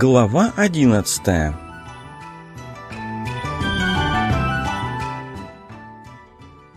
Глава 11.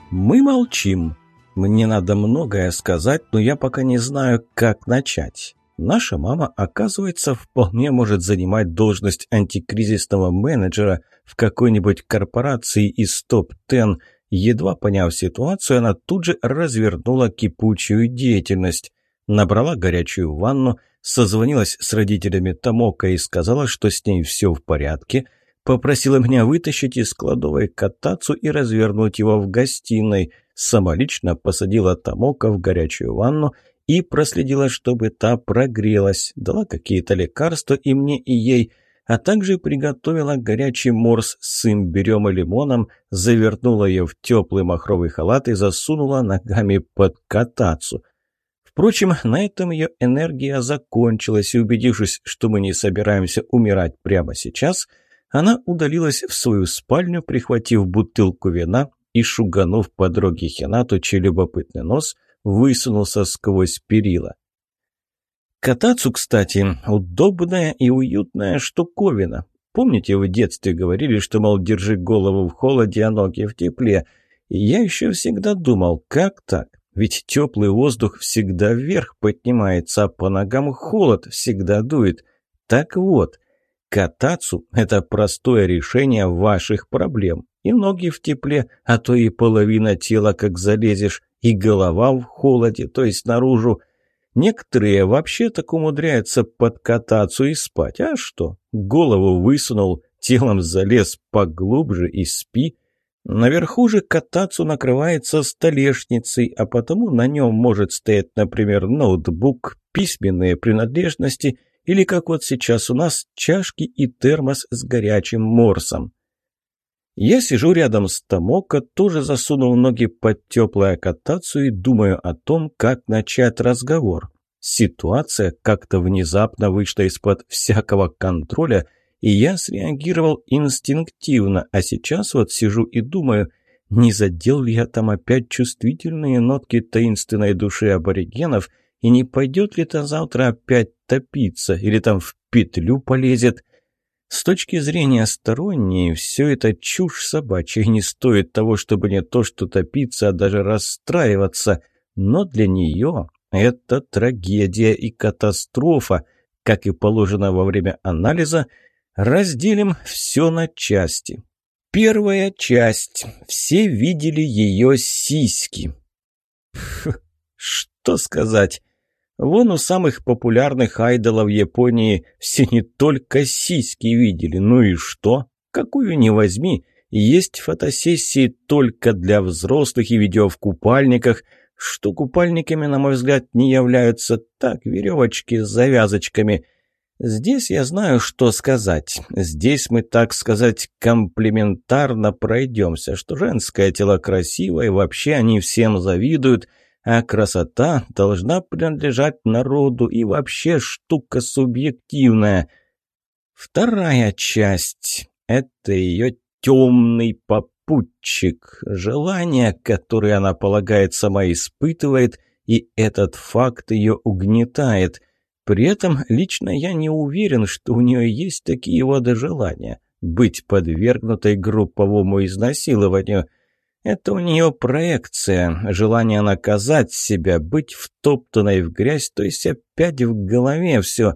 Мы молчим. Мне надо многое сказать, но я пока не знаю, как начать. Наша мама, оказывается, вполне может занимать должность антикризисного менеджера в какой-нибудь корпорации из топ-10. Едва поняв ситуацию, она тут же развернула кипучую деятельность, набрала горячую ванну – созвонилась с родителями Тамока и сказала, что с ней все в порядке, попросила меня вытащить из кладовой катацу и развернуть его в гостиной, сама лично посадила Тамока в горячую ванну и проследила, чтобы та прогрелась, дала какие-то лекарства и мне, и ей, а также приготовила горячий морс с имбирем и лимоном, завернула ее в теплый махровый халат и засунула ногами под катацу – Впрочем, на этом ее энергия закончилась, и убедившись, что мы не собираемся умирать прямо сейчас, она удалилась в свою спальню, прихватив бутылку вина и, шуганув подруге Хинату, чей любопытный нос высунулся сквозь перила. Катацу, кстати, удобная и уютная штуковина. Помните, в детстве говорили, что, мол, держи голову в холоде, а ноги в тепле? И я еще всегда думал, как так? Ведь теплый воздух всегда вверх поднимается, а по ногам холод всегда дует. Так вот, кататься – это простое решение ваших проблем. И ноги в тепле, а то и половина тела, как залезешь, и голова в холоде, то есть наружу. Некоторые вообще так умудряются под кататься и спать. А что? Голову высунул, телом залез поглубже и спи – Наверху же катацу накрывается столешницей, а потому на нем может стоять, например, ноутбук, письменные принадлежности или, как вот сейчас у нас, чашки и термос с горячим морсом. Я сижу рядом с Томоко, тоже засунул ноги под теплую катацию и думаю о том, как начать разговор. Ситуация как-то внезапно вышла из-под всякого контроля – и я среагировал инстинктивно, а сейчас вот сижу и думаю, не задел ли я там опять чувствительные нотки таинственной души аборигенов, и не пойдет ли та завтра опять топиться, или там в петлю полезет. С точки зрения сторонней, все это чушь собачья, и не стоит того, чтобы не то что топиться, а даже расстраиваться, но для нее это трагедия и катастрофа, как и положено во время анализа, Разделим все на части. Первая часть. Все видели ее сиськи. Что сказать? Вон у самых популярных айдолов Японии все не только сиськи видели. Ну и что? Какую не возьми. Есть фотосессии только для взрослых и видео в купальниках, что купальниками, на мой взгляд, не являются так веревочки с завязочками – Здесь я знаю, что сказать. Здесь мы, так сказать, комплементарно пройдемся, что женское тело красивое, вообще они всем завидуют, а красота должна принадлежать народу, и вообще штука субъективная. Вторая часть — это ее темный попутчик, желание, которое она, полагает, сама испытывает, и этот факт ее угнетает — при этом лично я не уверен, что у нее есть такие водожелания быть подвергнутой групповому изнасилованию. Это у нее проекция, желание наказать себя, быть втоптанной в грязь, то есть опять в голове все.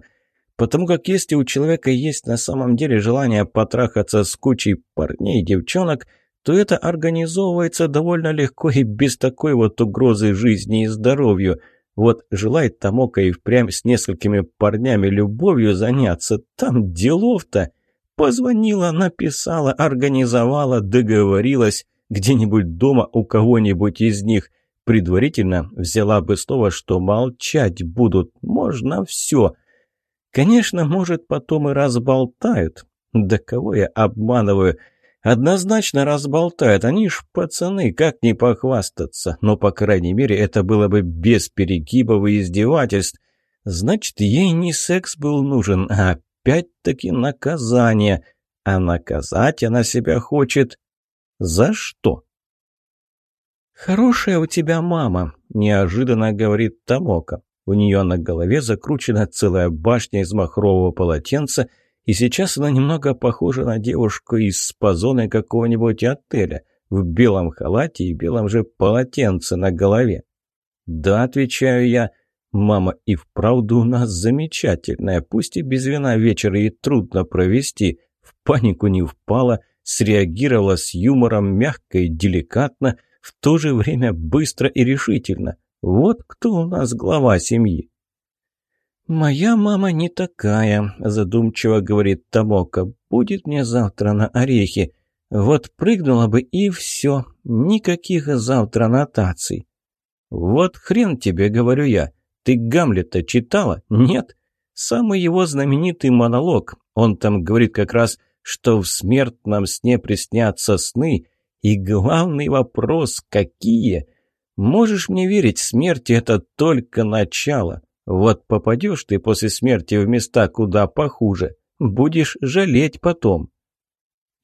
Потому как если у человека есть на самом деле желание потрахаться с кучей парней и девчонок, то это организовывается довольно легко и без такой вот угрозы жизни и здоровью – вот желает Тамока и впрямь с несколькими парнями любовью заняться, там делов-то. Позвонила, написала, организовала, договорилась где-нибудь дома у кого-нибудь из них. Предварительно взяла бы слово, что молчать будут, можно все. Конечно, может, потом и разболтают. Да кого я обманываю?» Однозначно разболтает. они ж пацаны, как не похвастаться. Но, по крайней мере, это было бы без перегибов и издевательств. Значит, ей не секс был нужен, а опять-таки наказание. А наказать она себя хочет. За что? «Хорошая у тебя мама», — неожиданно говорит Тамока. У нее на голове закручена целая башня из махрового полотенца — и сейчас она немного похожа на девушку из спазоны какого-нибудь отеля, в белом халате и белом же полотенце на голове. «Да», — отвечаю я, — «мама и вправду у нас замечательная, пусть и без вина вечера и трудно провести, в панику не впала, среагировала с юмором мягко и деликатно, в то же время быстро и решительно. Вот кто у нас глава семьи». «Моя мама не такая», – задумчиво говорит Тамока. «Будет мне завтра на орехи. Вот прыгнула бы и все. Никаких завтра нотаций». «Вот хрен тебе, — говорю я. Ты Гамлета читала? Нет?» Самый его знаменитый монолог. Он там говорит как раз, что в смертном сне приснятся сны. И главный вопрос – какие? Можешь мне верить, смерти – это только начало. Вот попадешь ты после смерти в места куда похуже. Будешь жалеть потом.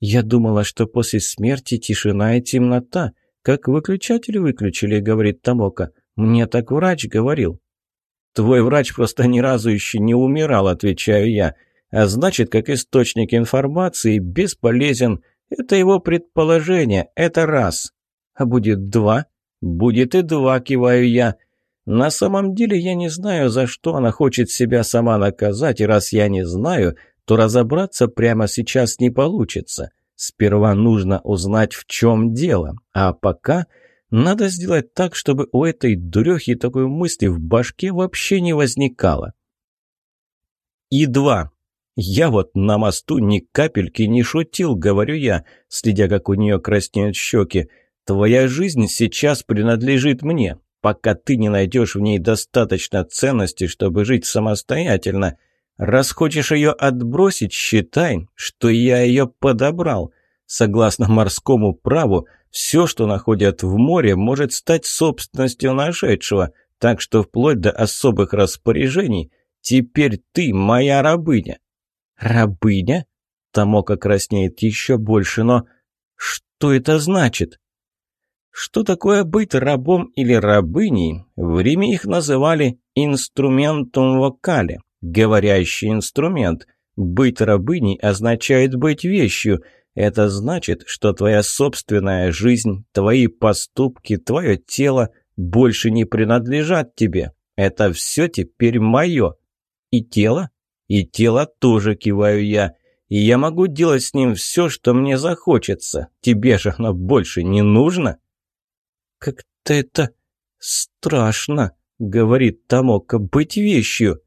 Я думала, что после смерти тишина и темнота. Как выключатель выключили, говорит Тамока. Мне так врач говорил. Твой врач просто ни разу еще не умирал, отвечаю я. А значит, как источник информации, бесполезен. Это его предположение, это раз. А будет два? Будет и два, киваю я. На самом деле я не знаю, за что она хочет себя сама наказать, и раз я не знаю, то разобраться прямо сейчас не получится. Сперва нужно узнать, в чем дело, а пока надо сделать так, чтобы у этой дурехи такой мысли в башке вообще не возникало. И два. «Я вот на мосту ни капельки не шутил», — говорю я, следя, как у нее краснеют щеки. «Твоя жизнь сейчас принадлежит мне пока ты не найдешь в ней достаточно ценности, чтобы жить самостоятельно. Раз хочешь ее отбросить, считай, что я ее подобрал. Согласно морскому праву, все, что находят в море, может стать собственностью нашедшего, так что вплоть до особых распоряжений теперь ты моя рабыня». «Рабыня?» Тамока краснеет еще больше, но... «Что это значит?» Что такое быть рабом или рабыней? В Риме их называли инструментом вокале», говорящий инструмент. Быть рабыней означает быть вещью. Это значит, что твоя собственная жизнь, твои поступки, твое тело больше не принадлежат тебе. Это все теперь мое. И тело? И тело тоже киваю я. И я могу делать с ним все, что мне захочется. Тебе же оно больше не нужно?» «Как-то это страшно», — говорит Тамока, — «быть вещью».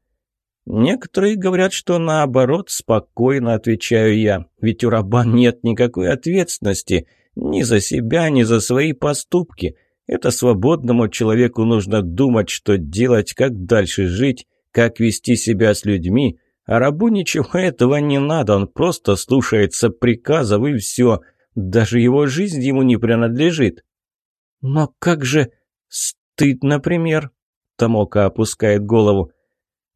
«Некоторые говорят, что наоборот, спокойно», — отвечаю я, «ведь у раба нет никакой ответственности ни за себя, ни за свои поступки. Это свободному человеку нужно думать, что делать, как дальше жить, как вести себя с людьми, а рабу ничего этого не надо, он просто слушается приказов и все, даже его жизнь ему не принадлежит». «Но как же...» «Стыд, например», — Томока опускает голову.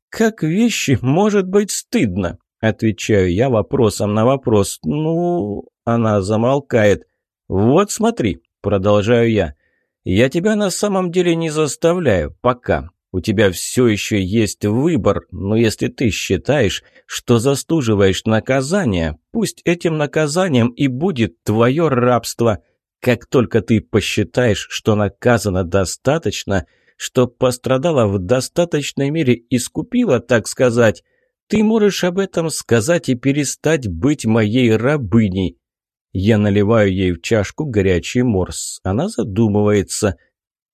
«Как вещи может быть стыдно?» Отвечаю я вопросом на вопрос. «Ну...» Она замолкает. «Вот смотри», — продолжаю я. «Я тебя на самом деле не заставляю. Пока. У тебя все еще есть выбор, но если ты считаешь, что заслуживаешь наказание, пусть этим наказанием и будет твое рабство. Как только ты посчитаешь, что наказано достаточно, что пострадала в достаточной мере, искупила, так сказать, ты можешь об этом сказать и перестать быть моей рабыней. Я наливаю ей в чашку горячий морс. Она задумывается.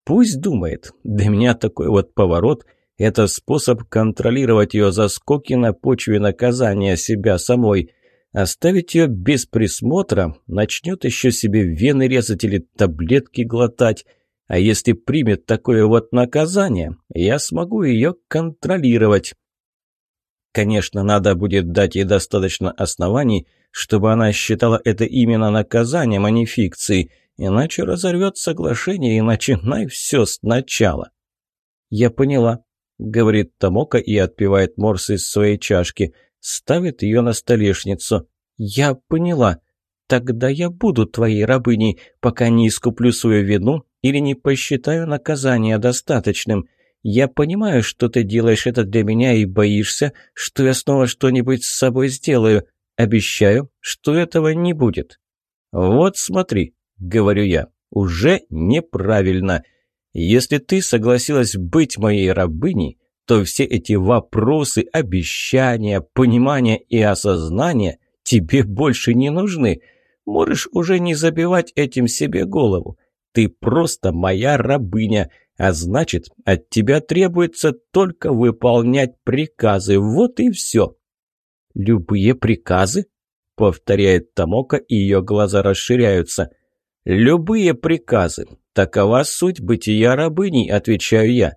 Пусть думает. Для меня такой вот поворот – это способ контролировать ее заскоки на почве наказания себя самой. Оставить ее без присмотра начнет еще себе вены резать или таблетки глотать. А если примет такое вот наказание, я смогу ее контролировать. Конечно, надо будет дать ей достаточно оснований, чтобы она считала это именно наказанием, а не фикцией, иначе разорвет соглашение и начинай все сначала. «Я поняла», — говорит Тамока и отпивает морс из своей чашки — ставит ее на столешницу. «Я поняла. Тогда я буду твоей рабыней, пока не искуплю свою вину или не посчитаю наказание достаточным. Я понимаю, что ты делаешь это для меня и боишься, что я снова что-нибудь с собой сделаю. Обещаю, что этого не будет». «Вот смотри», — говорю я, — «уже неправильно. Если ты согласилась быть моей рабыней, то все эти вопросы, обещания, понимания и осознания тебе больше не нужны. Можешь уже не забивать этим себе голову. Ты просто моя рабыня, а значит, от тебя требуется только выполнять приказы. Вот и все. «Любые приказы?» — повторяет Тамока, и ее глаза расширяются. «Любые приказы. Такова суть бытия рабыней», — отвечаю я.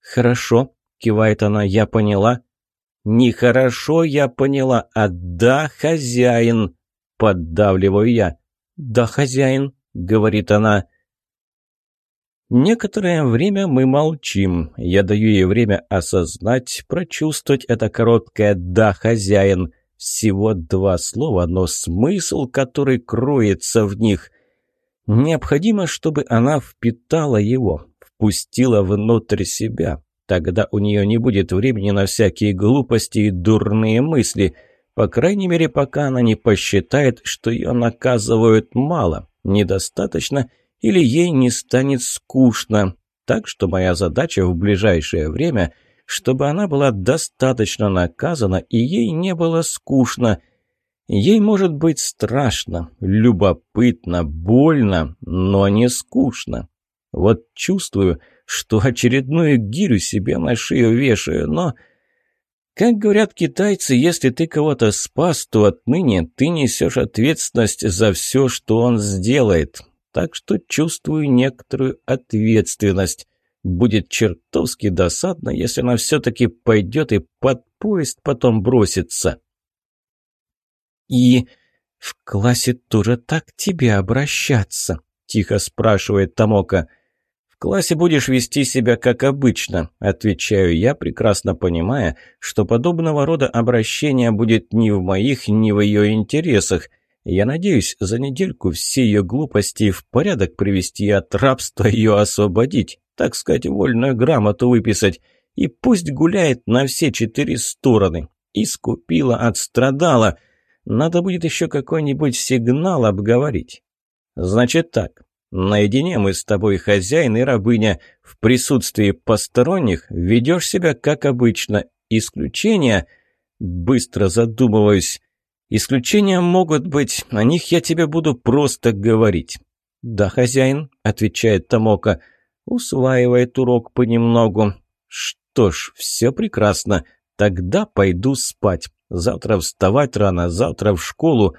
«Хорошо», кивает она, я поняла. Нехорошо я поняла, а да, хозяин, поддавливаю я. Да, хозяин, говорит она. Некоторое время мы молчим. Я даю ей время осознать, прочувствовать это короткое «да, хозяин». Всего два слова, но смысл, который кроется в них. Необходимо, чтобы она впитала его, впустила внутрь себя, Тогда у нее не будет времени на всякие глупости и дурные мысли. По крайней мере, пока она не посчитает, что ее наказывают мало, недостаточно или ей не станет скучно. Так что моя задача в ближайшее время, чтобы она была достаточно наказана и ей не было скучно – Ей может быть страшно, любопытно, больно, но не скучно. Вот чувствую, что очередную гирю себе на шею вешаю, но... Как говорят китайцы, если ты кого-то спас, то отныне ты несешь ответственность за все, что он сделает. Так что чувствую некоторую ответственность. Будет чертовски досадно, если она все-таки пойдет и под поезд потом бросится. И в классе тоже так тебе обращаться, тихо спрашивает Тамока. — классе будешь вести себя как обычно», – отвечаю я, прекрасно понимая, что подобного рода обращение будет ни в моих, ни в ее интересах. Я надеюсь, за недельку все ее глупости в порядок привести и от рабства ее освободить, так сказать, вольную грамоту выписать. И пусть гуляет на все четыре стороны. Искупила, отстрадала. Надо будет еще какой-нибудь сигнал обговорить. Значит так, Наедине мы с тобой, хозяин и рабыня, в присутствии посторонних ведешь себя как обычно. Исключения, быстро задумываюсь, исключения могут быть, о них я тебе буду просто говорить. «Да, хозяин», — отвечает Тамока, — усваивает урок понемногу. «Что ж, все прекрасно, тогда пойду спать. Завтра вставать рано, завтра в школу».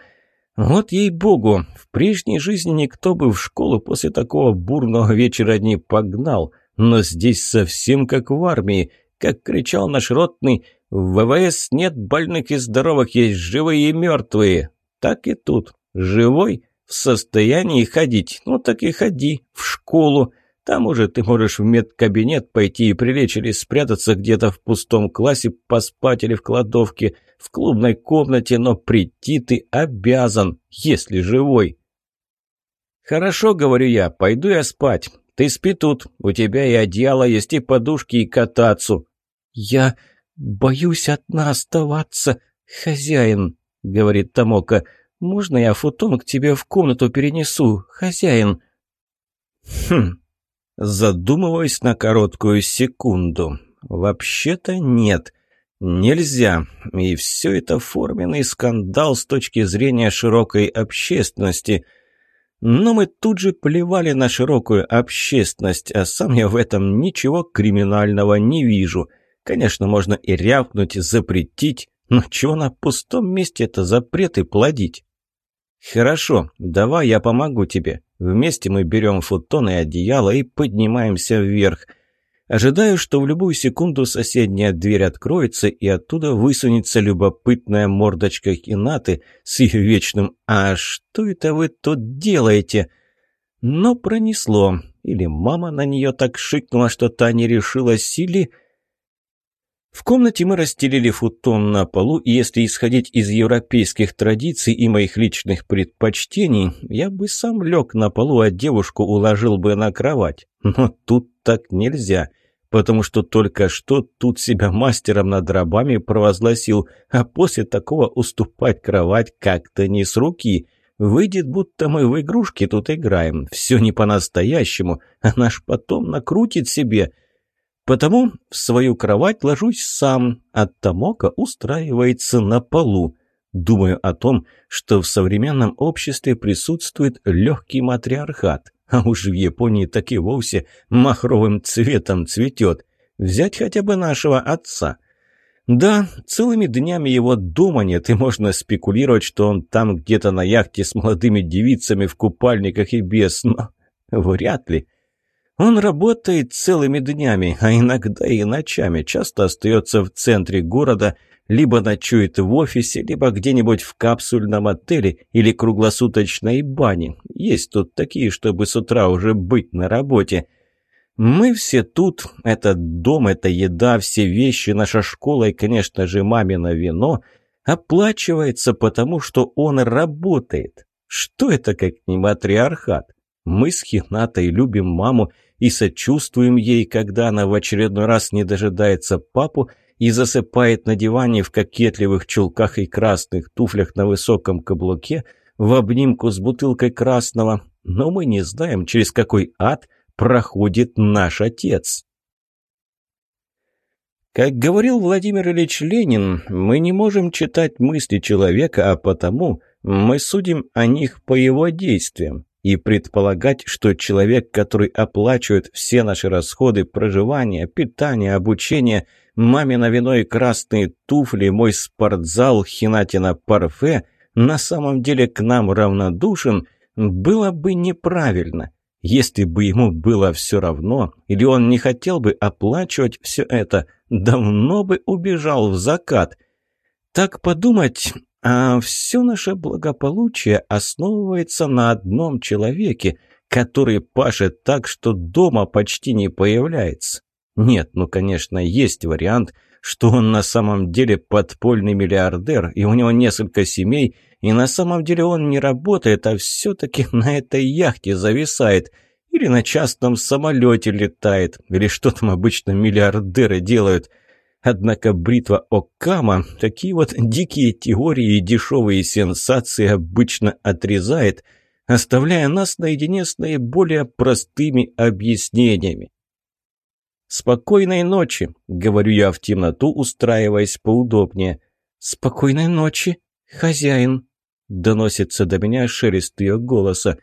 Вот ей-богу, в прежней жизни никто бы в школу после такого бурного вечера не погнал, но здесь совсем как в армии. Как кричал наш ротный, в ВВС нет больных и здоровых, есть живые и мертвые. Так и тут. Живой? В состоянии ходить? Ну так и ходи. В школу. Там уже ты можешь в медкабинет пойти и прилечь или спрятаться где-то в пустом классе, поспать или в кладовке, в клубной комнате, но прийти ты обязан, если живой. «Хорошо, — говорю я, — пойду я спать. Ты спи тут, у тебя и одеяло есть, и подушки, и катацу». «Я боюсь одна оставаться, хозяин», — говорит Тамока. «Можно я футон к тебе в комнату перенесу, хозяин?» «Хм, задумываясь на короткую секунду. Вообще-то нет. Нельзя. И все это форменный скандал с точки зрения широкой общественности. Но мы тут же плевали на широкую общественность, а сам я в этом ничего криминального не вижу. Конечно, можно и рявкнуть, запретить, но чего на пустом месте это запреты плодить? Хорошо, давай я помогу тебе. Вместе мы берем футон и одеяло и поднимаемся вверх. Ожидаю, что в любую секунду соседняя дверь откроется, и оттуда высунется любопытная мордочка Хинаты с ее вечным «А что это вы тут делаете?» Но пронесло. Или мама на нее так шикнула, что та не решилась, или... В комнате мы расстелили футон на полу, и если исходить из европейских традиций и моих личных предпочтений, я бы сам лег на полу, а девушку уложил бы на кровать. Но тут так нельзя, потому что только что тут себя мастером над рабами провозгласил, а после такого уступать кровать как-то не с руки. Выйдет, будто мы в игрушки тут играем, все не по-настоящему, а наш потом накрутит себе – Потому в свою кровать ложусь сам, а Томока устраивается на полу. Думаю о том, что в современном обществе присутствует легкий матриархат, а уж в Японии так и вовсе махровым цветом цветет. Взять хотя бы нашего отца. Да, целыми днями его дома нет, и можно спекулировать, что он там где-то на яхте с молодыми девицами в купальниках и без, но вряд ли. Он работает целыми днями, а иногда и ночами, часто остается в центре города, либо ночует в офисе, либо где-нибудь в капсульном отеле или круглосуточной бане. Есть тут такие, чтобы с утра уже быть на работе. Мы все тут, этот дом, эта еда, все вещи, наша школа и, конечно же, мамино вино оплачивается потому, что он работает. Что это как не матриархат? Мы с Хинатой любим маму и сочувствуем ей, когда она в очередной раз не дожидается папу и засыпает на диване в кокетливых чулках и красных туфлях на высоком каблуке в обнимку с бутылкой красного, но мы не знаем, через какой ад проходит наш отец. Как говорил Владимир Ильич Ленин, мы не можем читать мысли человека, а потому мы судим о них по его действиям. И предполагать, что человек, который оплачивает все наши расходы, проживание, питание, обучение, мамино вино и красные туфли, мой спортзал, хинатина парфе, на самом деле к нам равнодушен, было бы неправильно. Если бы ему было все равно, или он не хотел бы оплачивать все это, давно бы убежал в закат. Так подумать, а все наше благополучие основывается на одном человеке, который пашет так, что дома почти не появляется. Нет, ну, конечно, есть вариант, что он на самом деле подпольный миллиардер, и у него несколько семей, и на самом деле он не работает, а все-таки на этой яхте зависает, или на частном самолете летает, или что там обычно миллиардеры делают – Однако бритва Окама такие вот дикие теории и дешевые сенсации обычно отрезает, оставляя нас наедине с наиболее простыми объяснениями. «Спокойной ночи», — говорю я в темноту, устраиваясь поудобнее. «Спокойной ночи, хозяин», — доносится до меня шелест ее голоса.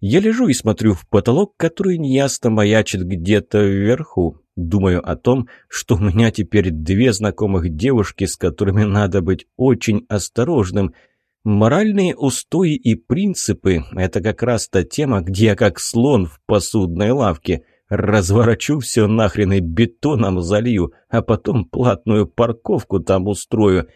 Я лежу и смотрю в потолок, который неясно маячит где-то вверху. Думаю о том, что у меня теперь две знакомых девушки, с которыми надо быть очень осторожным. Моральные устои и принципы – это как раз та тема, где я как слон в посудной лавке. Разворачу все нахрен и бетоном залью, а потом платную парковку там устрою.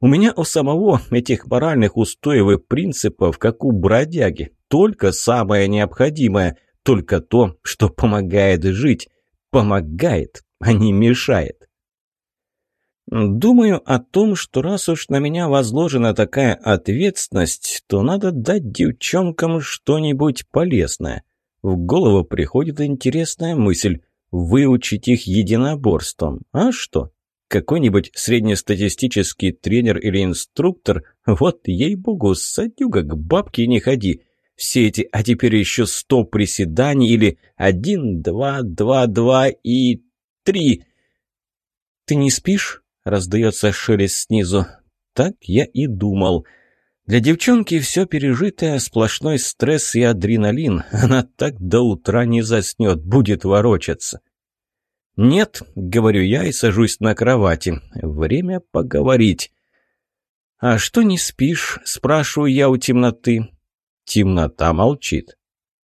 У меня у самого этих моральных устоев и принципов, как у бродяги, только самое необходимое, только то, что помогает жить. Помогает, а не мешает. Думаю о том, что раз уж на меня возложена такая ответственность, то надо дать девчонкам что-нибудь полезное. В голову приходит интересная мысль – выучить их единоборством. А что? Какой-нибудь среднестатистический тренер или инструктор, вот ей-богу, садюга к бабке не ходи, все эти, а теперь еще сто приседаний или один, два, два, два и три. «Ты не спишь?» — раздается шелест снизу. «Так я и думал». Для девчонки все пережитое, сплошной стресс и адреналин. Она так до утра не заснет, будет ворочаться. «Нет», — говорю я и сажусь на кровати. «Время поговорить». «А что не спишь?» — спрашиваю я у темноты. Темнота молчит.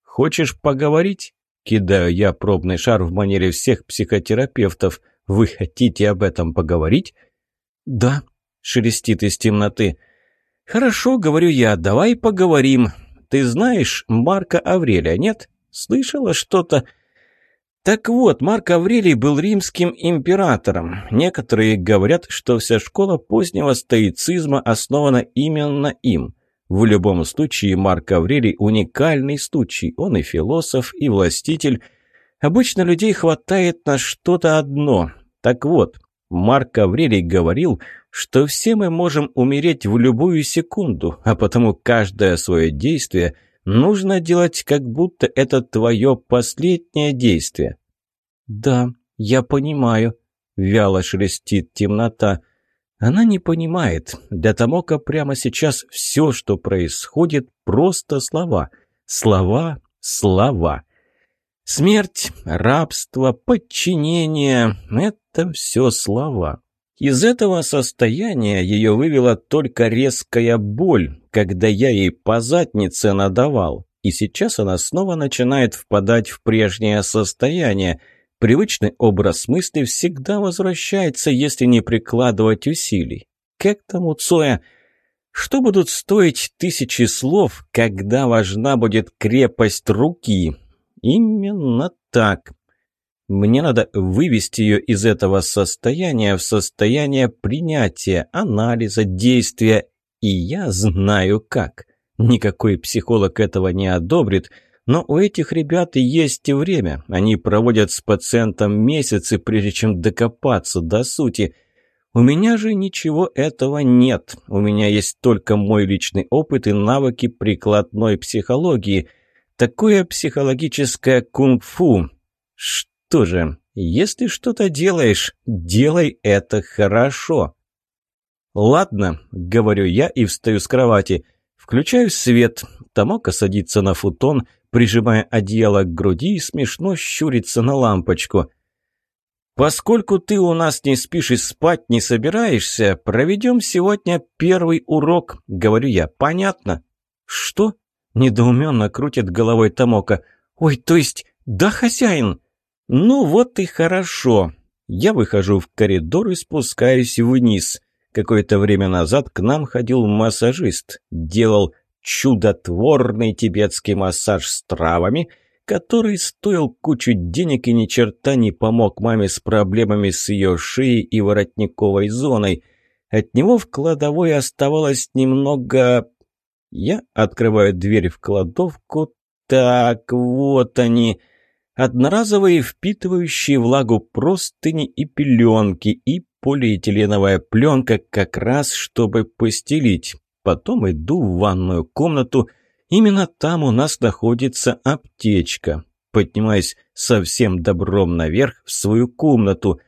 «Хочешь поговорить?» Кидаю я пробный шар в манере всех психотерапевтов. «Вы хотите об этом поговорить?» «Да», — шелестит из темноты. «Хорошо, — говорю я, — давай поговорим. Ты знаешь Марка Аврелия, нет? Слышала что-то?» Так вот, Марк Аврелий был римским императором. Некоторые говорят, что вся школа позднего стоицизма основана именно им. В любом случае, Марк Аврелий – уникальный случай. Он и философ, и властитель. Обычно людей хватает на что-то одно. Так вот, Марк Аврелий говорил, что все мы можем умереть в любую секунду, а потому каждое свое действие нужно делать, как будто это твое последнее действие. «Да, я понимаю», – вяло шелестит темнота – она не понимает. Для Тамока прямо сейчас все, что происходит, просто слова. Слова, слова. Смерть, рабство, подчинение — это все слова. Из этого состояния ее вывела только резкая боль, когда я ей по заднице надавал. И сейчас она снова начинает впадать в прежнее состояние — Привычный образ мысли всегда возвращается, если не прикладывать усилий. Как там у Цоя? Что будут стоить тысячи слов, когда важна будет крепость руки? Именно так. Мне надо вывести ее из этого состояния в состояние принятия, анализа, действия. И я знаю как. Никакой психолог этого не одобрит – но у этих ребят и есть и время. Они проводят с пациентом месяцы, прежде чем докопаться до сути. У меня же ничего этого нет. У меня есть только мой личный опыт и навыки прикладной психологии. Такое психологическое кунг-фу. Что же, если что-то делаешь, делай это хорошо. «Ладно», — говорю я и встаю с кровати. Включаю свет. Тамока садится на футон — прижимая одеяло к груди и смешно щурится на лампочку. «Поскольку ты у нас не спишь и спать не собираешься, проведем сегодня первый урок», — говорю я. «Понятно». «Что?» — недоуменно крутит головой Томока. «Ой, то есть, да, хозяин?» «Ну вот и хорошо». Я выхожу в коридор и спускаюсь вниз. Какое-то время назад к нам ходил массажист. Делал чудотворный тибетский массаж с травами, который стоил кучу денег и ни черта не помог маме с проблемами с ее шеей и воротниковой зоной. От него в кладовой оставалось немного... Я открываю дверь в кладовку. Так, вот они одноразовые впитывающие влагу простыни и пеленки и полиэтиленовая пленка как раз, чтобы постелить потом иду в ванную комнату. Именно там у нас находится аптечка. Поднимаюсь совсем добром наверх в свою комнату.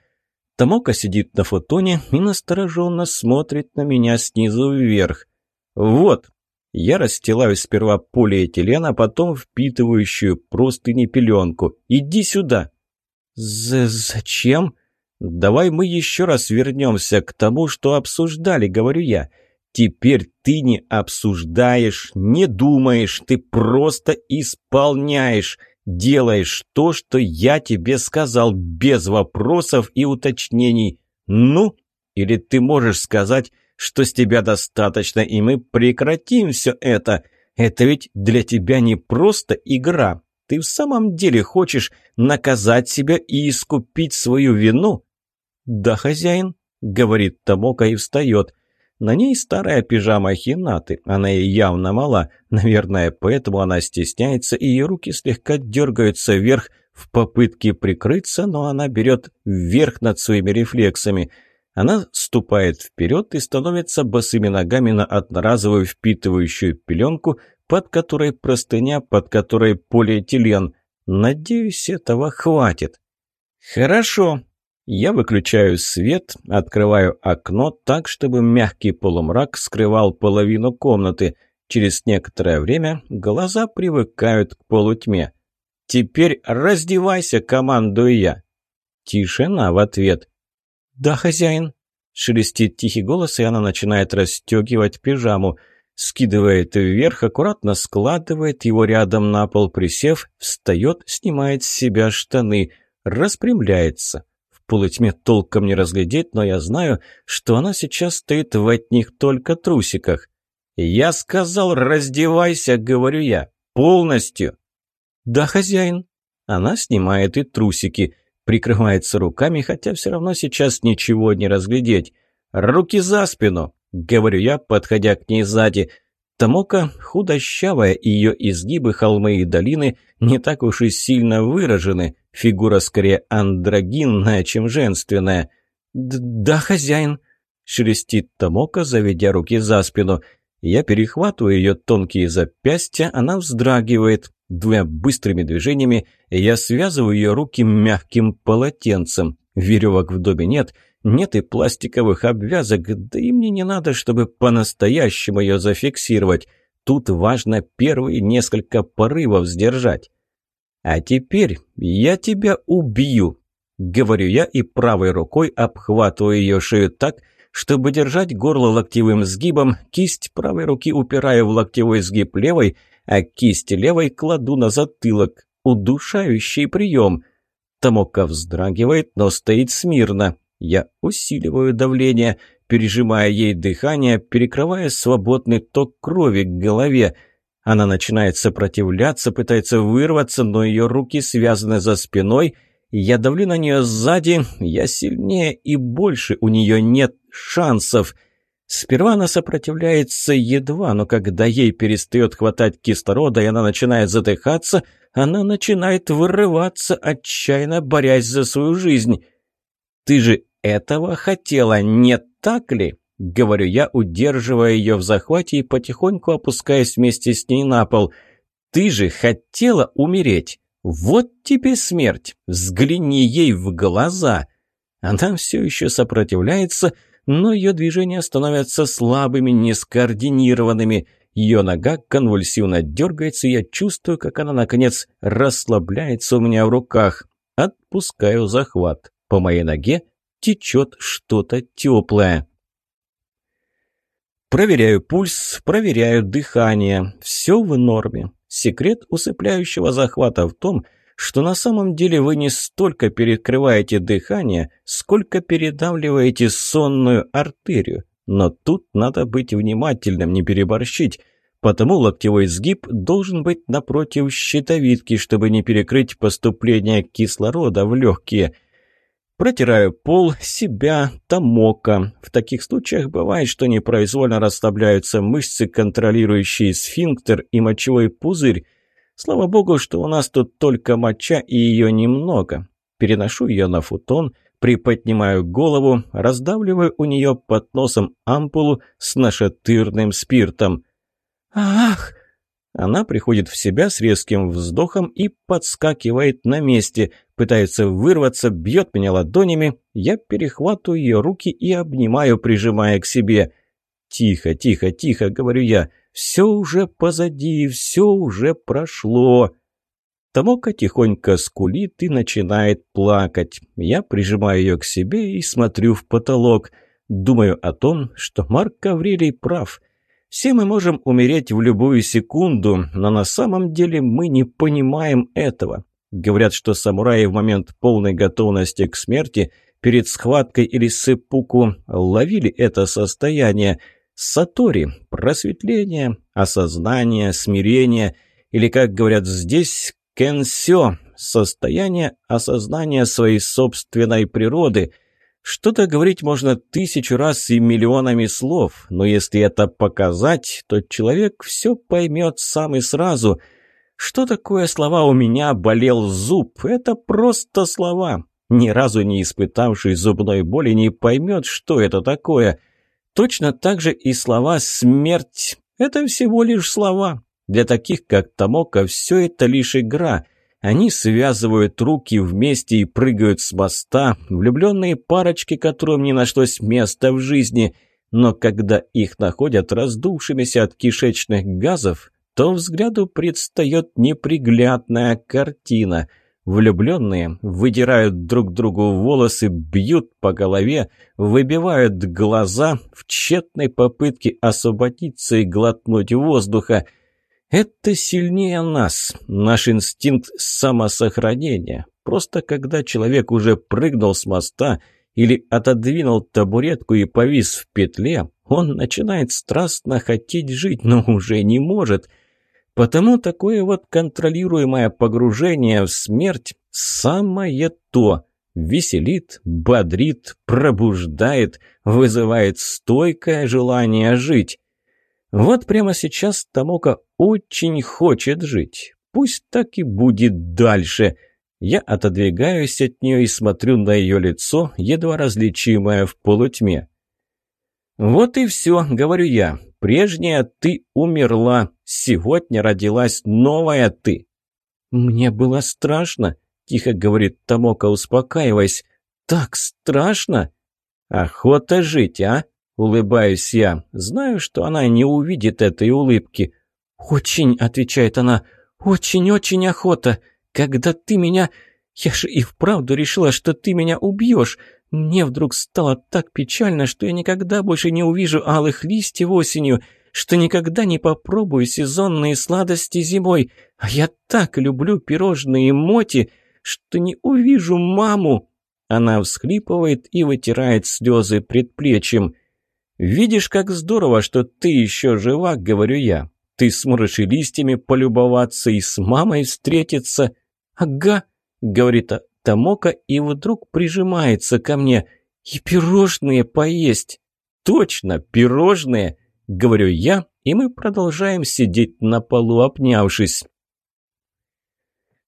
Тамока сидит на фотоне и настороженно смотрит на меня снизу вверх. «Вот!» Я расстилаю сперва полиэтилен, а потом впитывающую простыни пеленку. «Иди сюда!» З «Зачем?» «Давай мы еще раз вернемся к тому, что обсуждали», — говорю я. «Я...» Теперь ты не обсуждаешь, не думаешь, ты просто исполняешь, делаешь то, что я тебе сказал, без вопросов и уточнений. Ну, или ты можешь сказать, что с тебя достаточно, и мы прекратим все это. Это ведь для тебя не просто игра. Ты в самом деле хочешь наказать себя и искупить свою вину? Да, хозяин, говорит Тамока и встает. На ней старая пижама Хинаты, она ей явно мала. Наверное, поэтому она стесняется, и ее руки слегка дергаются вверх в попытке прикрыться, но она берет вверх над своими рефлексами. Она ступает вперед и становится босыми ногами на одноразовую впитывающую пеленку, под которой простыня, под которой полиэтилен. Надеюсь, этого хватит. «Хорошо», я выключаю свет, открываю окно так, чтобы мягкий полумрак скрывал половину комнаты. Через некоторое время глаза привыкают к полутьме. «Теперь раздевайся», — командую я. Тишина в ответ. «Да, хозяин». Шелестит тихий голос, и она начинает расстегивать пижаму. Скидывает вверх, аккуратно складывает его рядом на пол, присев, встает, снимает с себя штаны, распрямляется полутьме толком не разглядеть, но я знаю, что она сейчас стоит в одних только трусиках. «Я сказал, раздевайся», — говорю я, — «полностью». «Да, хозяин». Она снимает и трусики, прикрывается руками, хотя все равно сейчас ничего не разглядеть. «Руки за спину», — говорю я, подходя к ней сзади, — Тамока худощавая, ее изгибы, холмы и долины не так уж и сильно выражены. Фигура скорее андрогинная, чем женственная. «Да, хозяин», — шелестит Томока, заведя руки за спину. Я перехватываю ее тонкие запястья, она вздрагивает. Двумя быстрыми движениями я связываю ее руки мягким полотенцем. Веревок в доме нет, нет и пластиковых обвязок, да и мне не надо, чтобы по-настоящему ее зафиксировать. Тут важно первые несколько порывов сдержать. А теперь я тебя убью, говорю я и правой рукой обхватываю ее шею так, чтобы держать горло локтевым сгибом, кисть правой руки упираю в локтевой сгиб левой, а кисть левой кладу на затылок. Удушающий прием. Тамока вздрагивает, но стоит смирно. Я усиливаю давление, пережимая ей дыхание, перекрывая свободный ток крови к голове – она начинает сопротивляться, пытается вырваться, но ее руки связаны за спиной. Я давлю на нее сзади, я сильнее и больше у нее нет шансов. Сперва она сопротивляется едва, но когда ей перестает хватать кислорода и она начинает задыхаться, она начинает вырываться, отчаянно борясь за свою жизнь. «Ты же этого хотела, не так ли?» — говорю я, удерживая ее в захвате и потихоньку опускаясь вместе с ней на пол. «Ты же хотела умереть! Вот тебе смерть! Взгляни ей в глаза!» Она все еще сопротивляется, но ее движения становятся слабыми, нескоординированными. Ее нога конвульсивно дергается, и я чувствую, как она, наконец, расслабляется у меня в руках. Отпускаю захват. По моей ноге течет что-то теплое. Проверяю пульс, проверяю дыхание. Все в норме. Секрет усыпляющего захвата в том, что на самом деле вы не столько перекрываете дыхание, сколько передавливаете сонную артерию. Но тут надо быть внимательным, не переборщить. Потому локтевой сгиб должен быть напротив щитовидки, чтобы не перекрыть поступление кислорода в легкие – Протираю пол, себя, тамока. В таких случаях бывает, что непроизвольно расслабляются мышцы, контролирующие сфинктер и мочевой пузырь. Слава богу, что у нас тут только моча и ее немного. Переношу ее на футон, приподнимаю голову, раздавливаю у нее под носом ампулу с нашатырным спиртом. «Ах!» Она приходит в себя с резким вздохом и подскакивает на месте, пытается вырваться, бьет меня ладонями. Я перехватываю ее руки и обнимаю, прижимая к себе. «Тихо, тихо, тихо», — говорю я. «Все уже позади, все уже прошло». Тамока тихонько скулит и начинает плакать. Я прижимаю ее к себе и смотрю в потолок. Думаю о том, что Марк Аврелий прав — все мы можем умереть в любую секунду, но на самом деле мы не понимаем этого. Говорят, что самураи в момент полной готовности к смерти перед схваткой или сыпуку ловили это состояние. Сатори – просветление, осознание, смирение, или, как говорят здесь, кенсё – состояние осознания своей собственной природы – что-то говорить можно тысячу раз и миллионами слов, но если это показать, то человек все поймет сам и сразу. Что такое слова «у меня болел зуб»? Это просто слова. Ни разу не испытавший зубной боли не поймет, что это такое. Точно так же и слова «смерть» — это всего лишь слова. Для таких, как Тамока, все это лишь игра — они связывают руки вместе и прыгают с моста, влюбленные парочки, которым не нашлось места в жизни. Но когда их находят раздувшимися от кишечных газов, то взгляду предстает неприглядная картина. Влюбленные выдирают друг другу волосы, бьют по голове, выбивают глаза в тщетной попытке освободиться и глотнуть воздуха – это сильнее нас, наш инстинкт самосохранения. Просто когда человек уже прыгнул с моста или отодвинул табуретку и повис в петле, он начинает страстно хотеть жить, но уже не может. Потому такое вот контролируемое погружение в смерть самое то. Веселит, бодрит, пробуждает, вызывает стойкое желание жить. Вот прямо сейчас Тамока очень хочет жить. Пусть так и будет дальше. Я отодвигаюсь от нее и смотрю на ее лицо, едва различимое в полутьме. «Вот и все», — говорю я. «Прежняя ты умерла. Сегодня родилась новая ты». «Мне было страшно», — тихо говорит Тамока, успокаиваясь. «Так страшно!» «Охота жить, а?» Улыбаюсь я. Знаю, что она не увидит этой улыбки. «Очень», — отвечает она, — «очень-очень охота. Когда ты меня... Я же и вправду решила, что ты меня убьешь. Мне вдруг стало так печально, что я никогда больше не увижу алых листьев осенью, что никогда не попробую сезонные сладости зимой. А я так люблю пирожные моти, что не увижу маму». Она всхлипывает и вытирает слезы предплечьем. «Видишь, как здорово, что ты еще жива», — говорю я. «Ты сможешь и листьями полюбоваться, и с мамой встретиться». «Ага», — говорит Тамока, и вдруг прижимается ко мне. «И пирожные поесть». «Точно, пирожные», — говорю я, и мы продолжаем сидеть на полу, обнявшись.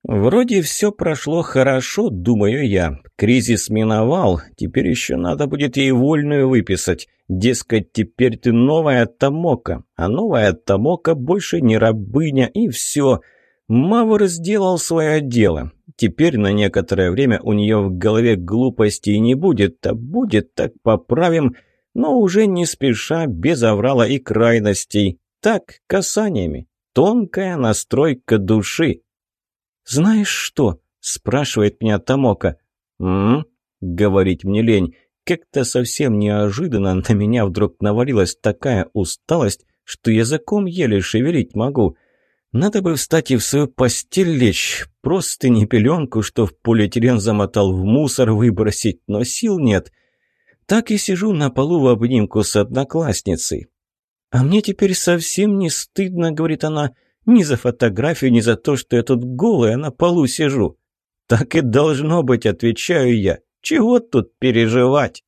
Вроде все прошло хорошо, думаю я. Кризис миновал, теперь еще надо будет ей вольную выписать. Дескать, теперь ты новая Томока, а новая Томока больше не рабыня, и все. Мавр сделал свое дело. Теперь на некоторое время у нее в голове глупостей не будет, а будет, так поправим, но уже не спеша, без оврала и крайностей. Так, касаниями. Тонкая настройка души. «Знаешь что?» – спрашивает меня Тамока. «М-м-м», говорить мне лень. Как-то совсем неожиданно на меня вдруг навалилась такая усталость, что языком еле шевелить могу. Надо бы встать и в свою постель лечь, просто не пеленку, что в полиэтилен замотал в мусор выбросить, но сил нет. Так и сижу на полу в обнимку с одноклассницей. «А мне теперь совсем не стыдно», — говорит она, ни за фотографию, ни за то, что я тут голая на полу сижу. Так и должно быть, отвечаю я. Чего тут переживать?